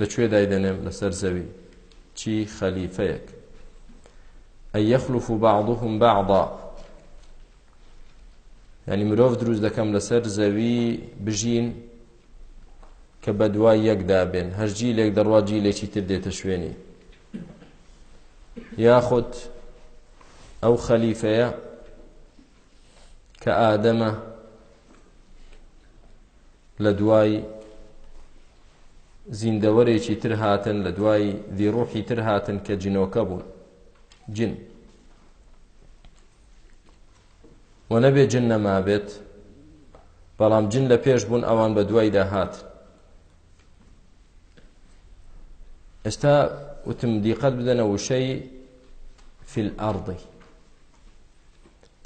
لە کوێ دایدەنێم لەسەر زەوی چی خەلیفەیەک ئەی یەخلوف بعضهم بعضا ینی مرۆڤ دروست دەکەم لەسەر زەوی بژین کە بە دوای یەکدا بێن هەرجی لێک دەڕوا جی لێکی تر دێتە شوێنی یاخود ئەو خەلیفەیە کە ئادەمە لە دوای زیندەوەرێکی تر هاتن لە دوای دیڕوحی تر هاتن کە جنۆکە بوون جن و نەبێ جن نەمابێت بەڵام جن لە پێش بوون ئەوان بە دوایدا هات ئێستا وتم دیقەت بدەنە وشەی فی الأرضی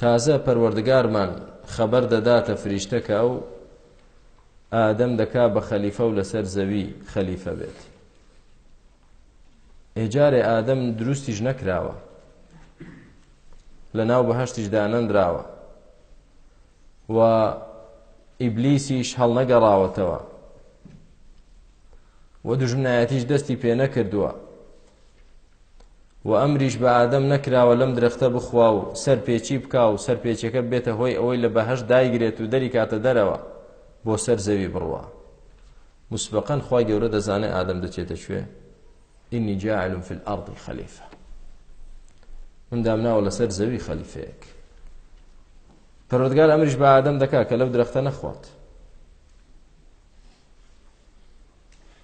تازە پەروەردگارمان خەبەر دەداتە فریشتە کە ئەو ئادەم دەکا بە خەلیفە و لەسەر زەوی خەلیفە بێت ئێجارێ ئادەم دروستیش نەکراوە لە ناو بەهشتیش دانەنراوە و ئیبلیسیش هەڵنەگەڕاوەتەوە و دوژمنایەتیش دەستی پێ نەکردووە و ئەمریش بە ئادەم نەکراوە لەم درەختە بخوا و سەرپێچی بکا و سەرپێچەکە بێتە هۆی ئەوەی لە بەهەش دایگرێت و دەری کاتە دەرەوە بۆ سەر زەوی بڕوە مسبقا خی گەورە دەزانێت ئادەم دەچێتە کوێ ئینی جاعلم في الأرض خەلیفە من دامناوە لەسەر زەوی خەلیفەیەک پەرۆدگار ئەمریش بە ئادەم دەکا کە لەو درەختە نەخوات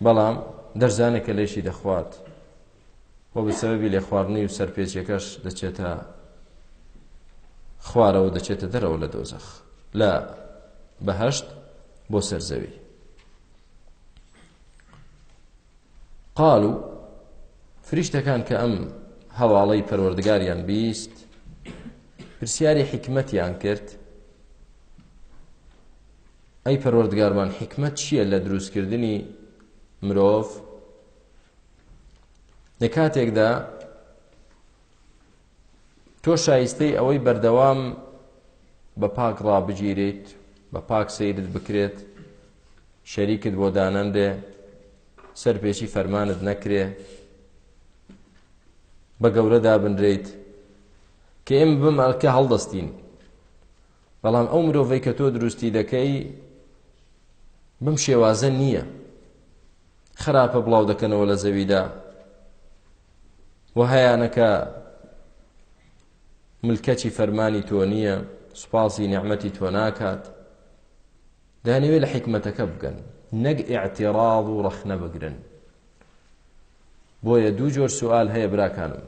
بەڵام دەرزانێکە لێشی دەخوات و بە سەبەبی لێ خواردنی و سەرپێچیەکەش دەچێتە خوارەوە دەچێتە دەرەوە لە دۆزەخ لە بەهشت بۆ سەرزەوی قال و فریشتەکان کە ئەم هەواڵەی پەروەردگاریان بیست پرسیاری حکمەتیان کرد ئەی پەروەردگارمان حیکمەت چییە لە دروستکردنی مرۆڤ لە کاتێکدا تۆ شایستەی ئەوەی بەردەوام بە پاک ڕابگیریت بە پاک سیرت بکرێت شەریکت بۆ دانەنرێ سەر پێچی فەرمانت نەکرێ بە گەورەدا بنرێیت کە ئێمە بم ئەلکە هەڵدەستین بەڵام ئەو مرۆڤەی کە تۆ دروستی دەکەی بم شێوازە نییە خراپە بڵاو دەکەنەوە لە زەویدا و هەیانەکە ملکەچی فەرمانی تۆ نییە سوپاسی نعمەتی تۆ ناکات دانەوێت لە حکمەتەکە بگەن نەک ئاعتێڕاڵ و ڕەخنە بگرن بۆیە دوو جۆر سوال هەیە براکانم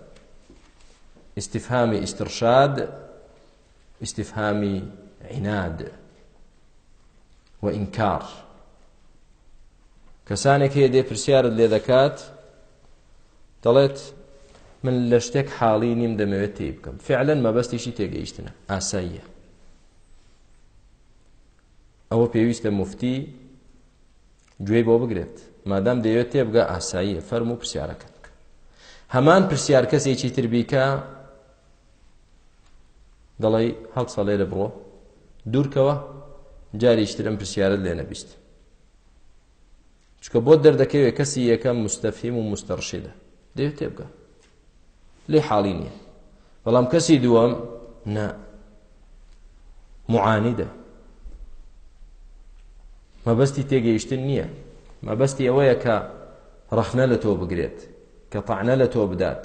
ئیسیفهامی ئیسترشاد استفهامی عناد و انکار کەسانێک هەیە دێ پرسیارت لێ دەکات دەڵێت من لە شتێک حاڵی نیم دەمەوێت تێی بکەم فعلەن مەبەستیشی تێگەیشتنە ئاساییە ئەوە پێویستە مفتی گوێی بۆ بگرێت مادام دەیەوێت تێبگە ئاساییە فەرم و پرسیارەکە بکە هەمان پرسیار کەسێکی تربیکە دەڵێی هەڵسە لێرە بڕۆ دوورکەوە جاریشتر ئەم پرسیارت لێ نەبیست چکە بۆ دەردەکەوێت کەسی یەکەم مستەفیم و مستەڕشیدە دەوێت تێبگە لێ حاڵی نییە بەڵام کەسی دووەم نا معانیدە مەبەستی تێگەیشتن نییە مەبەستی ئەوەیە کە ڕەخنە لە تۆ بگرێت کە تەعنە لە تۆ بدات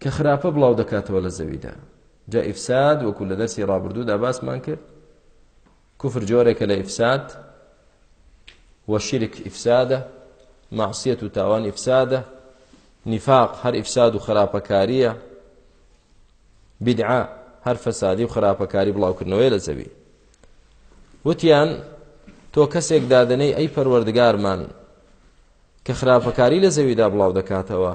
کە خراپە بڵاو دەکاتەوە لە زەویدا جا ئیفساد وەکو لە دەرسی ڕابردوودا باسمان کرد کفر جۆرێکە لە ئیفساد و شرک ئیفسادە معصیت و تاوان ئیفسادە نفاق هەر ئیفساد و خراپەکاریە بدعا هەر فەسادی و خراپەکاری بڵاوکردنەوەی لە زەوی وتیان تۆ کەسێک دادنەی ئەی پەروەردگارمان کە خراپەکاری لە زەویدا بڵاو دەکاتەوە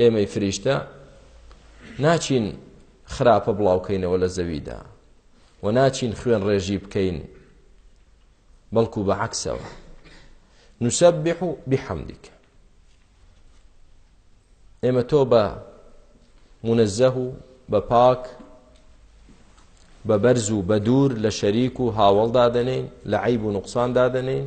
ئێمەی فریشتە ناچین خراپە بڵاوکەینەوە لە زەویدا و ناچین خوێن ڕێژی بکەین بەڵکو بە عکسەوە نوسبح و بحەمدیکە ئێمە تۆ بە منەزەه و بە پاک بە بەرز و بە دوور لە شەریک و هاوڵدا دەنین لە عیب و نقصان دادەنین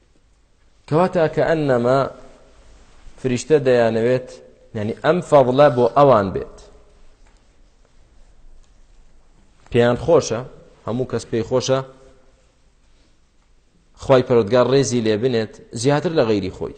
کەواتە کەئەنەما فریشتە دەیانەوێت یعنی ئەم فەضلە بۆ ئەوان بێت پێیان خۆشە هەموو کەس پێی خۆشە خی پەرۆتگار ڕێزی لێ بنێت زیاتر لە غیری خۆی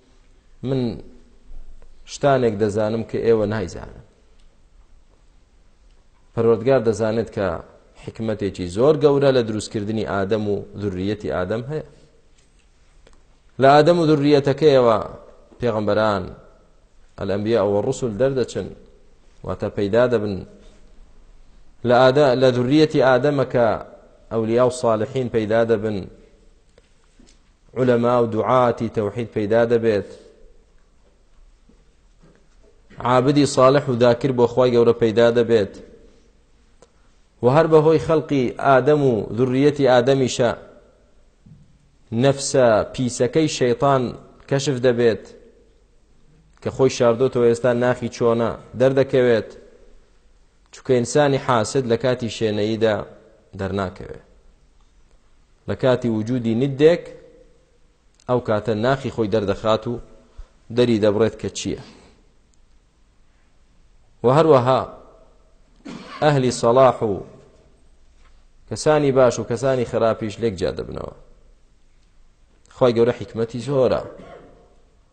من شتانێک دەزانم کە ئێوە نایزانن پەروەردگار دەزانێت کە حکمتێکی زۆر گەورە لە دروستکردنی ئادەم و ذریەتی ئادەم هەیە لە ئادەم و ذریەتەکەیەوە پێغمبەران ئەلەمبیا ئەوە ڕسول دەردەچن واتە پەیدا دەبن لە ئادا لە ذریەتی ئادەمەکە ئەولیا و صالحین پەیدا دەبن علماء و دعاتی توحید پیدا دەبێت عابدی صالح و ذاکر بۆ خی گەورە پیدا دەبێت و هەر بەهۆی خەلقی ئادەم و ذریەتی ئادەمیشە نەفسە پیسەکەی شەیطان کەشف دەبێت کە خۆی شاردۆتەوە ئێستا ناخی چۆنە دەردەکەوێت چونکە ئینسانی حاسد لە کاتی شێنەییدا دەرناکەوێ لە کاتی وجودی ندێک ئەو کاتە ناخی خۆی دەردەخات و دەری دەبڕێت کە چییە و هەروەها ئەهلی سەڵاح و کەسانی باش و کەسانی خراپیش لێک جا دەبنەوە خی گەورە حکمەتی زۆرە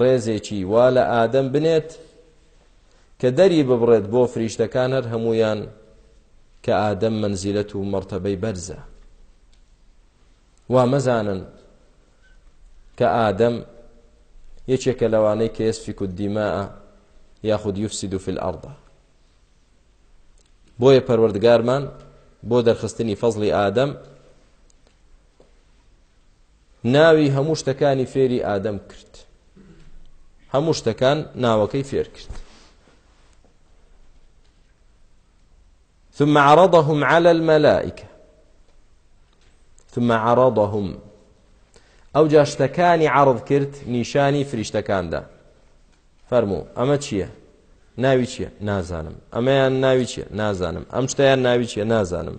ڕێزێکی وا لە ئادەم بنێت کە دەری ببڕێت بۆ فریشتەکان هەر هەموویان کە ئادەم منزیلەت و مەرتەبەی بەرزە وا مەزانن کە ئادەم یەکێکە لەوانەی کە یسفیک و دیماء یاخود یفسد فی الارض بۆیە پەروەردگارمان بۆ دەرخستنی فەزلی ئادەم ناوی هەموو شتەکانی فێری ئادەم کرد هەموو شتەکان ناوەکەی فێر کرد ثم عرضهم على الملائكة ثم عرضهم ئەو جاشتەکانی عرض کرد نیشانی فریشتەکاندا فەرمو ئەمە چییە ناوی چییە نازانم ئەمەیان ناوی چییە نازانم ئەم شتیان ناوی چییە نازانم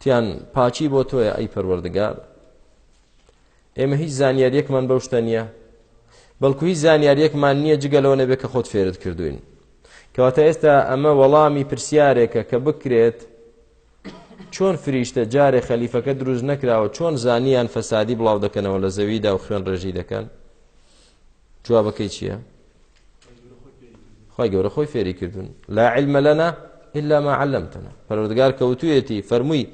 تیان پاکی بۆ تۆیە ئەی پەروەردگار ئێمە هیچ زانیاریەکمان بەو شتە نییە بەڵکو هیچ زانیاریەکمان نییە جگە لەوە نەبێت کە خۆت فێرت کردوین کەواتە ئێستا ئەمە وەڵامی پرسیارێکە کە بکرێت چۆن فریشتە جارێ خەلیفەکە دروست نەکراوە چۆن زانیان فەسادی بڵاو دەکەنەوە لە زەویدا و خوێن ڕێژی دەکەن جوابەکەی چییە؟ خی گەورە خۆی فێری کردوون لا علمە لەنا إلا ما علمتنا پەروەردگار کەوتویەتی فەرمووی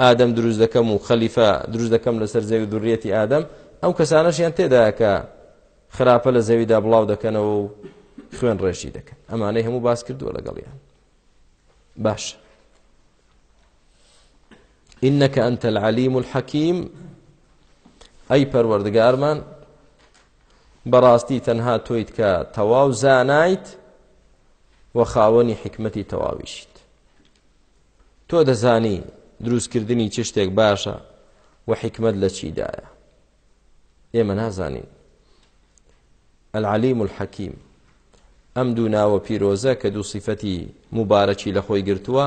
ئادەم دروست دەکەم و خەلیفە دروست دەکەم لەسەر زەوی دوریەتی ئادەم ئەو کەسانەشیان تێدا کە خراپە لە زەویدا بڵاو دەکەنەوە و خوێن ڕێژی دەکەن ئەمانەی هەموو باس کردووە لەگەڵیان باش إنك أنت العليم الحكيم أي پروردگارمان بەڕاستی تەنها تۆیت کە تەواو زانایت و خاوەنی حکمەتی تەواویشیت تۆ دەزانی دروستکردنی چ شتێک باشە و حکمت لە چیدایە ئێمە نازانین العلیم الحەکیم ئەم دوو ناوە پیرۆزە کە دوو سیفەتی مبارەکی لە خۆی گرتووە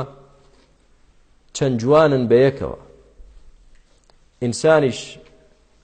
چەند جوانن بە یەکەوە ئینسانیش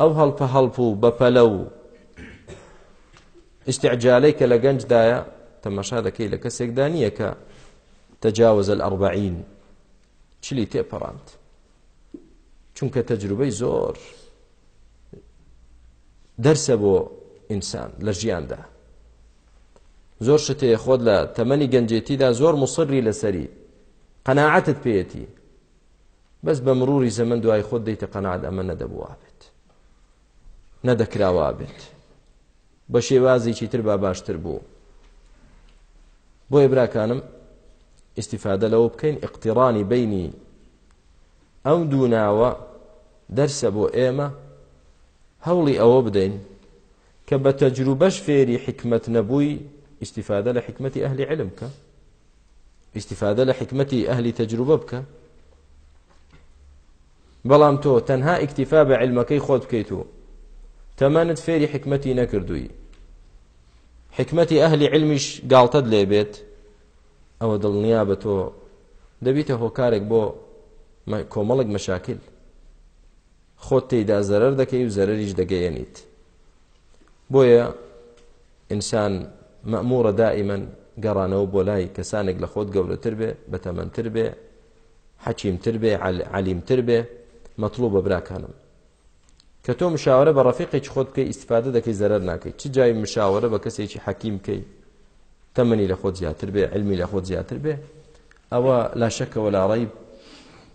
ئەو هەڵپە هەڵپ و بەپەلە و ئیستعجالەی کە لە گەنجدایە تەمەشا دەکەی لە کەسێکدا نییە کە تەجاوز الأربعین چلی تێپەڕاند چونکە تەجروبەی زۆر دەرسە بۆ ئینسان لە ژیاندا زۆر شتەیە خۆت لە تەمەنی گەنجێتیدا زۆر مسڕی لەسەری قەنەعەتت پێەتی بەس بە مروری زەمن دوای خۆت دەیتە قەنات ئەمە نەدەبووابێت نەدەکراوابێت بە شێوازێکی تر با باشتر بوو بۆیە براکانم ئیسیفادە لەوە بکەین اقتیڕانی بینی ئەم دوو ناوە دەرسە بۆ ئێمە هەوڵی ئەوە بدەین کە بە تەجروبەش فێری حیکمەت نەبووی ئیستیفادە لە حیکمەتی ئەهلی علم بکە ئیستیفادە لە حیکمەتی ئەهلی تەجروبە بکە بەڵام تۆ تەنها ئیکتیفا بە علمەکەی خۆت بکەیت و تەمەنت فێری حکمەتی نەکردووی حکمەتی ئەهلی علمیش گاڵتەت لێ بێت ئەوە دڵنیا بە تۆ دەبیتە هۆکارێک بۆ کۆمەڵێک مەشاکل خۆت تێیدا زەرەر دەکەی و زەرەریش دەگەیەنیت بۆیە ئینسان مەمورە دائیمەن گەڕانەوە بۆ لای کەسانێک لە خۆت گەورەتر بێ بەتەمەندتر بێ حەکیمتر بێ علیمتر بێ مەطلوب بە براکانم کە تۆ مشاورە بە ڕەفیقێکی خۆت بکەی ئیسفادە دەکەی زەرەر ناکەیت چ جای مشاورە بە کەسێکی حەکیم بکەی تەمەنی لە خۆت زیاتر بێ علمی لە خۆت زیاتر بێ ئەوە لاشەکەەوە لاڕی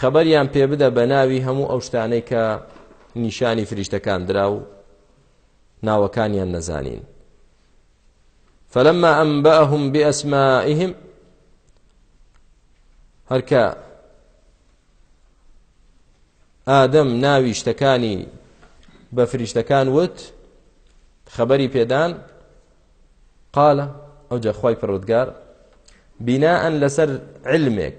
خەبەریان پێ بدە بە ناوی هەموو ئەو شتانەی کە نیشانی فریشتەکان درا و ناوەکانیان نەزانین فلما أنبأهم بأسمائهم هەرکە ئادەم ناوی شتەکانی بە فریشتەکان وت خەبەری پێدان قالە ئەو جەخوای پڕودگار بیناەن لەسەر علمێک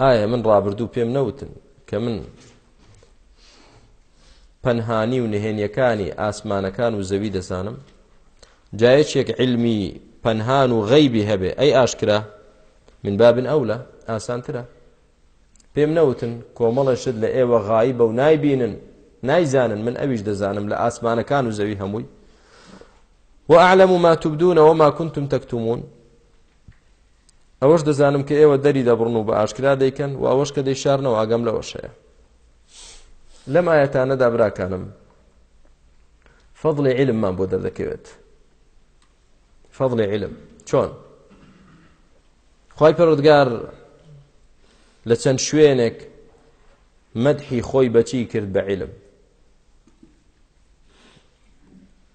ئایا من ڕابردوو پێم نەوتن کە من پەنهانی و نهێنیەکانی ئاسمانەکان و زەوی دەزانم جایەکێک علمی پەنهان و غەیبی هەبێ ئەی ئاشکرا من بابن ئەولە ئاسانترە پێم نەوتن کۆمەڵە شت لە ئێوە غایی بە و نایبینن نایزانن من ئەویش دەزانم لە ئاسمانەکان و زەوی هەمووی وأعلم ما تبدون وما كنتم تكتمون ئەوەش دەزانم کە ئێوە دەری دەبڕن و بە ئاشکرا دەیکەن و ئەوەش کە دەیشارنەوە ئاگەم لەوەش هەیە لەم ئاەتانەدا براکانم فەضلی علممان بۆ دەردەکەوێت فەضلی علم چۆن خی پەرۆدگار لە چەند شوێنێک مەدحی خۆی بەچی کرد بە علم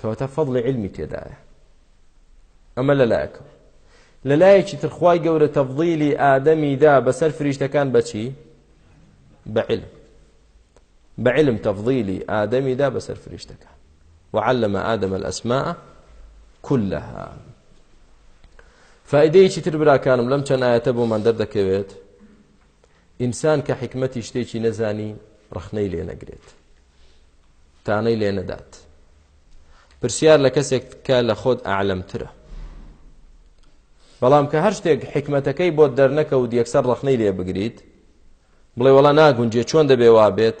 کەواتە فەزڵی عیلمی تێدایە ئەمە لەلایەکەوە لەلایەکی تر خوای گەورە تەفضیلی ئادەمی دا بەسەر فریشتەکان بەچی بەعلم بەعلم تەفضیلی ئادەمی دا بەسەر فریشتەکان وعلم آدم الأسماء كلها فائدەیەکی تر براکانم لەم چەند ئاەتە بۆمان دەردەکەوێت ئینسان کە حکمەتی شتێکی نەزانی ڕخنەی لێ نەگرێت تانەی لێ نەدات پرسیار لە کەسێک کە لە خۆت ئەعلمترە بەڵام کە هەر شتێک حکمەتەکەی بۆ دەرنەکەوت یەکسەر ڕخنەی لێ بگریت بڵێ وڵا ناگونجێ چۆن دەبێ وا بێت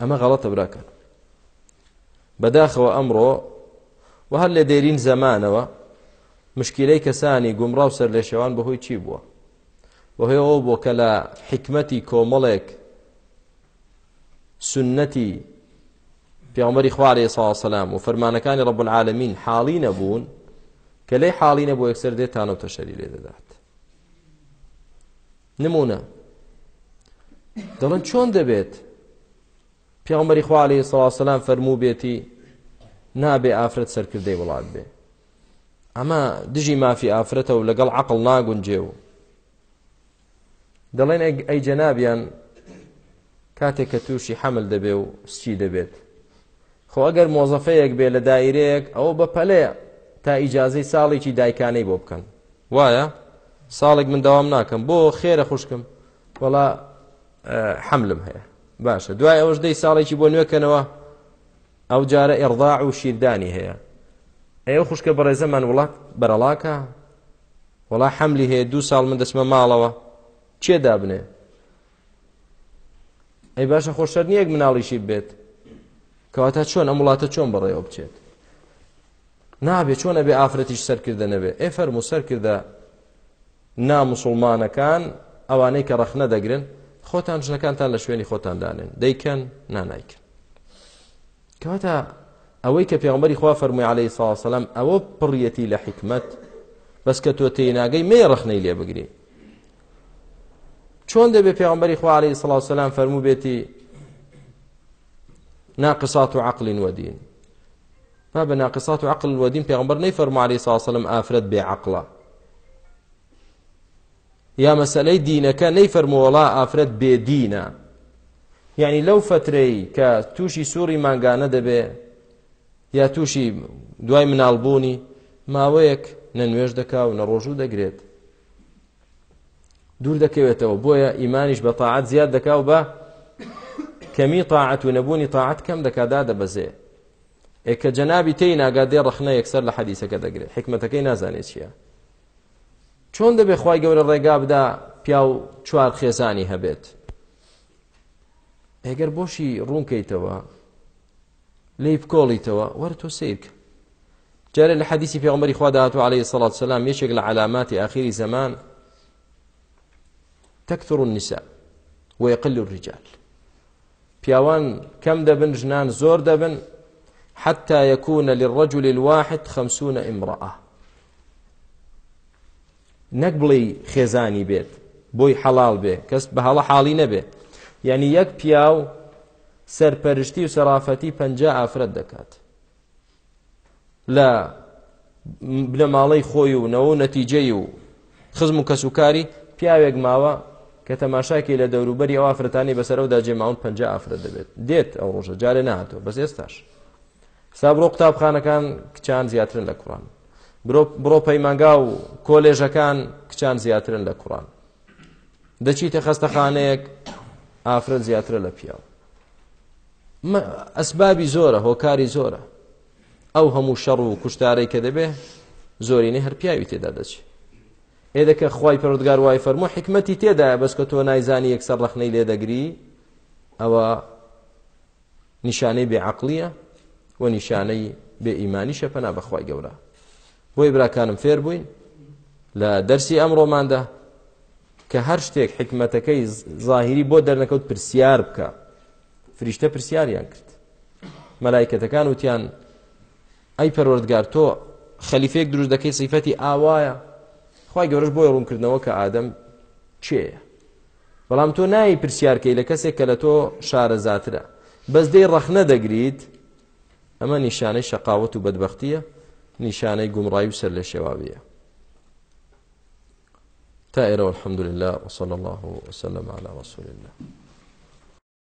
ئەمە غەڵەتە براکەن بەداخەوە ئەمڕۆ و هەر لە دێرین زەمانەوە مشکلەی کەسانی گومڕاو سەر لە شێوان بەهۆی چی بووە وهەیەەوە بۆ کە لە حکمەتی کۆمەڵێک سنەتی پیامبری خوا علیه السلام و فەرمانەکانی رب العالمین حاڵی نەبوون کە لەی حاڵی نەبوو یەکسەر دێت تانە و تەشەری لێ دەدات نمونە دەڵن چۆن دەبێت پیامبری خوا علیه السلام فەرموو بێتی نابێ ئافرەت سەرکردەی وڵات بێ ئەمە دژی مافی ئافرەتە و لەگەڵ عقل ناگونجێ و دەڵێن ئەی جەنابیان کاتێک کە تووشی حەمل دەبێ و سچی دەبێت خۆ ئەگەر مۆزەفەیەک بێ لە دایرەیەک ئەوە بە پەلەیە تا ئیجاازەی ساڵێکی دایکانەی بۆ بکەن وایە ساڵێک من داوام ناکەم بۆ خێرە خوشکم وڵا حەملم هەیە باشە دوای ئەوەش دەی ساڵێکی بۆ نوێکەنەوە ئەو جارە ئێڕضاع و شیردانی هەیە ئەو خوشکە بەڕێزەمان وڵات بەرەڵاکە وڵا حەملی هەیە دوو ساڵ من دەچمە ماڵەوە چێ دابنێ ئەی باشە خۆشتر نیەک مناڵیشی بێت کەواتە چۆن ئەم وڵاتە چۆن بەڕێەوە بچێت نابێ چۆن ئەبێ ئافرەتیش سەرکردە نەبێ ئێ فەرمو سەرکردە نا موسوڵمانەکان ئەوانەی کە ڕەخنە دەگرن خۆتان ژنەکانتان لە شوێنی خۆتان دانێن دەیکەن نانایکەن کەواتە ئەوەی کە پێغمبەری خوا فەرمووی عليه ساسەلام ئەوە پڕیەتی لە حکمت بەس کە تۆ تێناگەی مێ ڕخنەی لێ بگرین چۆن دەبێ پێغمبەری خوا عليه سلاسلام فەرموو بێتی ناقسات و عقلین وەدین با بە ناقسات و عقل و دین پێغمبەر نەی فەرموو علیه صلی وسلم ئافرەت بێ عقلە یا مەسلەی دینەکە نەی فەرمووەڵا ئافرەت بێ دینە یعنی لەو فترەی کە تووشی سووری مانگانە دەبێ یا تووشی دوای مناڵبوونی ماوەیەک نە نوێش دەکا و نە ڕۆژوو دەگرێت دوور دەکەوێتەوە بۆیە ئیمانیش بە تاعات زیاد دەکا و بە کەمی تاعەت و نەبوونی تاعەت کەم دەکادا دەبەزێ ئێ کە جەنابی تێی ناگا دێ ڕەخنە یەکسەر لە حەدیسەکە دەگرێ حکمەتەکەی نازانێ چییە چۆن دەبێ خی گەورە ڕێگا بدا پیاو چوار خێزانی هەبێت ئەگەر بۆشی ڕوونکەیتەوە لی بکۆڵیتەوە وەرە تۆ سیرکە جارێ لە حەدیسی پێغمبەری خوا داهاتوە عليه سەڵات سلام یەکێک لە علاماتی ئاخیری زەمان تەکتڕ النساء وەقل الرجال پیاوان کەم دەبن ژنان زۆر دەبن حتى يكون للرجل الواحد خمسون امرأة نەک بڵێ خێزانی بێت بۆی حەڵال بێ کەس بە هەڵە حاڵی نەبێ یعنی یەک پیاو سەرپەرشتی و سەرافەتی پەنج ئافرەت دەکات لە بنەماڵەی خۆی و نەوە و نەتیجەی و خزم و کەس و کاری پیاوێک ماوە کە تەماشاکی لە دەوروبەری ئەو ئافرەتانی بەسەرەوەدا جێماون پنج ئافرەت دەبێت دێت ئەو ڕۆژە جارێ نهاتەوە بەس ئێستاش سابرۆ قوتابخانەکان کچان زیاترن لە کوڕان بڕۆ پەیمانگا و کۆلێژەکان کچان زیاترن لە کوڕان دەچیتە خەستەخانەیەک ئافرەت زیاترە لە پیاو ئەسبابی زۆرە هۆکاری زۆرە ئەو هەموو شەڕ و کوشتارەی کە دەبێ زۆرینەی هەر پیاوی تێدا دەچێت ئێدەکە خی پەرودگار وای فەرمو حکمەتی تێدایە بەس کە تۆ نایزانی یەکسەر ڕخنەی لێدەگری ئەوە نیشانەی بێ عەقڵیە و نیشانەی بێ ئیمانیشە پەنا بەخوای گەورە بۆی براکانم فێر بووین لە دەرسی ئەمڕۆماندا کە هەر شتێک حکمەتەکەی ظاهری بۆ دەرنەکەوت پرسیار بکە فریشتە پرسیاریان کرد مەلایکەتەکان وتیان ئەی پەروەردگار تۆ خەلیفێک دروست دەکەی سیفەتی ئاوایە خی گەورەش بۆی ڕوونکردنەوە کە ئادەم چێە بەڵام تۆ نایەی پرسیار کەی لە کەسێک کە لە تۆ شارەزاترە بەس دەی ڕەخنە دەگریت ئەمە نیشانەی شەقاوەت و بەدبەختیە نیشانەی گومڕای و سەر لە شێواویە تا ئێرە الحمد لله وصلى الله وسلم على رسول الله